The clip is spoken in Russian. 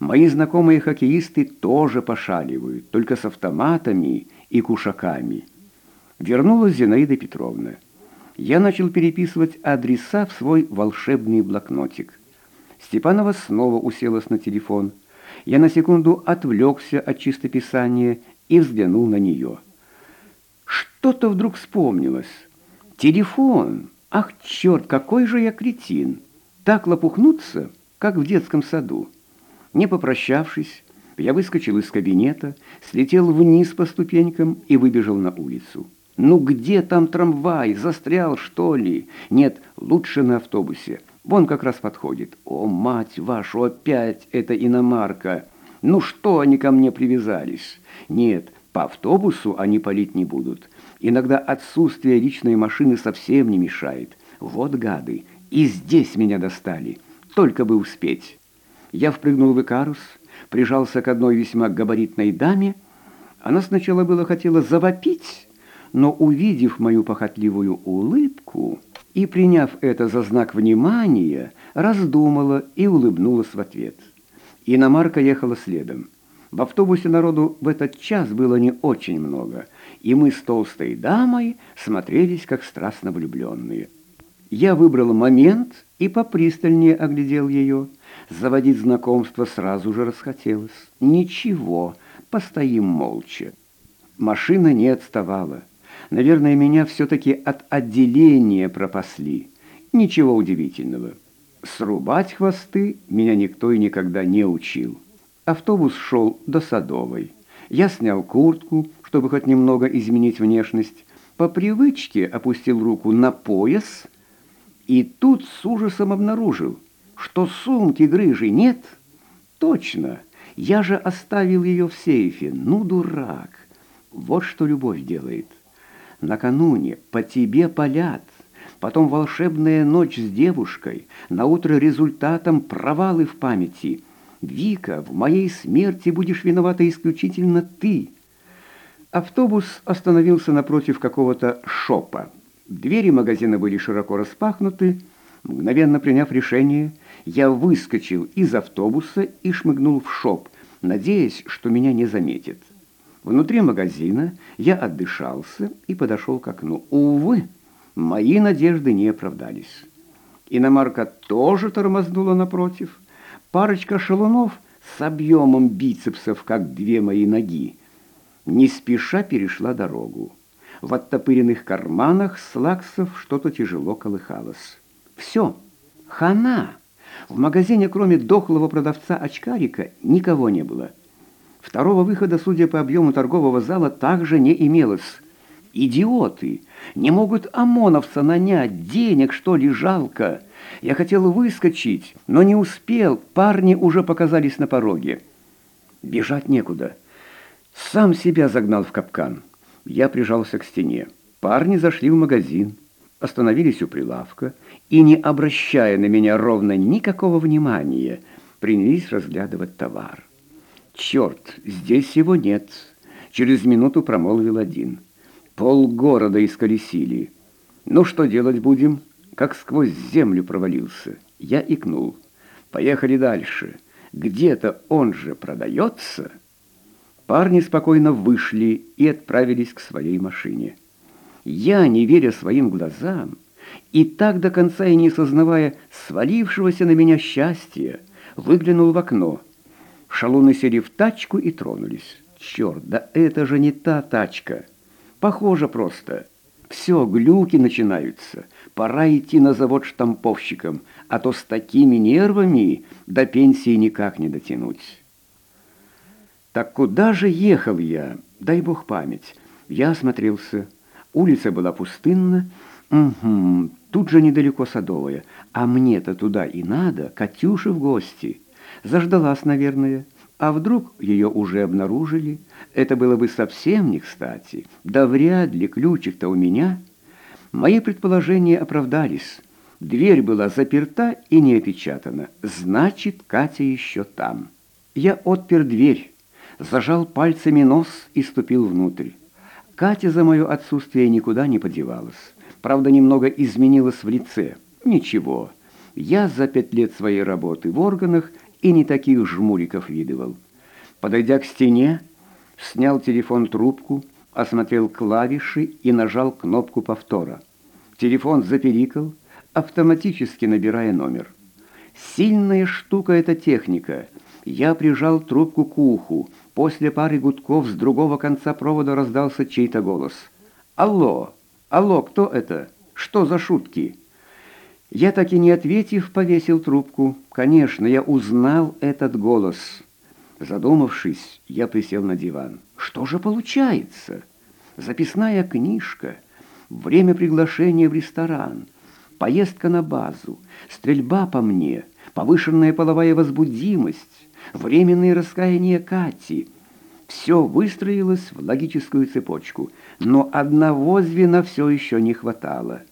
Мои знакомые хоккеисты тоже пошаливают, только с автоматами и кушаками. Вернулась Зинаида Петровна. Я начал переписывать адреса в свой волшебный блокнотик. Степанова снова уселась на телефон. Я на секунду отвлекся от чистописания и взглянул на нее. Что-то вдруг вспомнилось. Телефон! Ах, черт, какой же я кретин! Так лопухнуться, как в детском саду. Не попрощавшись, я выскочил из кабинета, слетел вниз по ступенькам и выбежал на улицу. «Ну где там трамвай? Застрял, что ли? Нет, лучше на автобусе. Вон как раз подходит. О, мать вашу, опять эта иномарка! Ну что они ко мне привязались? Нет, по автобусу они палить не будут. Иногда отсутствие личной машины совсем не мешает. Вот гады, и здесь меня достали. Только бы успеть». Я впрыгнул в Икарус, прижался к одной весьма габаритной даме. Она сначала было хотела завопить, но, увидев мою похотливую улыбку и приняв это за знак внимания, раздумала и улыбнулась в ответ. Иномарка ехала следом. В автобусе народу в этот час было не очень много, и мы с толстой дамой смотрелись, как страстно влюбленные. Я выбрал момент и попристальнее оглядел ее. Заводить знакомство сразу же расхотелось. Ничего, постоим молча. Машина не отставала. Наверное, меня все-таки от отделения пропасли. Ничего удивительного. Срубать хвосты меня никто и никогда не учил. Автобус шел до Садовой. Я снял куртку, чтобы хоть немного изменить внешность. По привычке опустил руку на пояс и тут с ужасом обнаружил – что сумки грыжи нет? Точно, я же оставил ее в сейфе. Ну, дурак. Вот что любовь делает. Накануне по тебе палят, потом волшебная ночь с девушкой, на утро результатом провалы в памяти. Вика, в моей смерти будешь виновата исключительно ты. Автобус остановился напротив какого-то шопа. Двери магазина были широко распахнуты. Мгновенно приняв решение, я выскочил из автобуса и шмыгнул в шоп, надеясь, что меня не заметят. Внутри магазина я отдышался и подошел к окну. Увы, мои надежды не оправдались. Иномарка тоже тормознула напротив. Парочка шалунов с объемом бицепсов, как две мои ноги, не спеша перешла дорогу. В оттопыренных карманах слаксов что-то тяжело колыхалось. «Все, хана!» В магазине, кроме дохлого продавца очкарика, никого не было. Второго выхода, судя по объему торгового зала, также не имелось. Идиоты! Не могут ОМОНовца нанять, денег, что ли, жалко. Я хотел выскочить, но не успел, парни уже показались на пороге. Бежать некуда. Сам себя загнал в капкан. Я прижался к стене. Парни зашли в магазин остановились у прилавка и, не обращая на меня ровно никакого внимания, принялись разглядывать товар. «Черт, здесь его нет!» — через минуту промолвил один. «Полгорода исколесили. Ну что делать будем?» Как сквозь землю провалился. Я икнул. «Поехали дальше. Где-то он же продается?» Парни спокойно вышли и отправились к своей машине. Я, не веря своим глазам, и так до конца и не сознавая свалившегося на меня счастья, выглянул в окно. Шалуны сели в тачку и тронулись. Черт, да это же не та тачка. Похоже просто. Все, глюки начинаются. Пора идти на завод штамповщиком, а то с такими нервами до пенсии никак не дотянуть. Так куда же ехал я? Дай бог память. Я осмотрелся. Улица была пустынна. Угу, тут же недалеко Садовая. А мне-то туда и надо, Катюше в гости. Заждалась, наверное. А вдруг ее уже обнаружили? Это было бы совсем не кстати. Да вряд ли, ключик-то у меня. Мои предположения оправдались. Дверь была заперта и не опечатана. Значит, Катя еще там. Я отпер дверь, зажал пальцами нос и ступил внутрь. Катя за мое отсутствие никуда не подевалась. Правда, немного изменилась в лице. Ничего, я за пять лет своей работы в органах и не таких жмуриков видывал. Подойдя к стене, снял телефон трубку, осмотрел клавиши и нажал кнопку повтора. Телефон запеликал, автоматически набирая номер. Сильная штука эта техника. Я прижал трубку к уху. После пары гудков с другого конца провода раздался чей-то голос. «Алло! Алло, кто это? Что за шутки?» Я так и не ответив, повесил трубку. Конечно, я узнал этот голос. Задумавшись, я присел на диван. Что же получается? Записная книжка, время приглашения в ресторан, поездка на базу, стрельба по мне, повышенная половая возбудимость, временные раскаяния Кати. Все выстроилось в логическую цепочку, но одного звена все еще не хватало —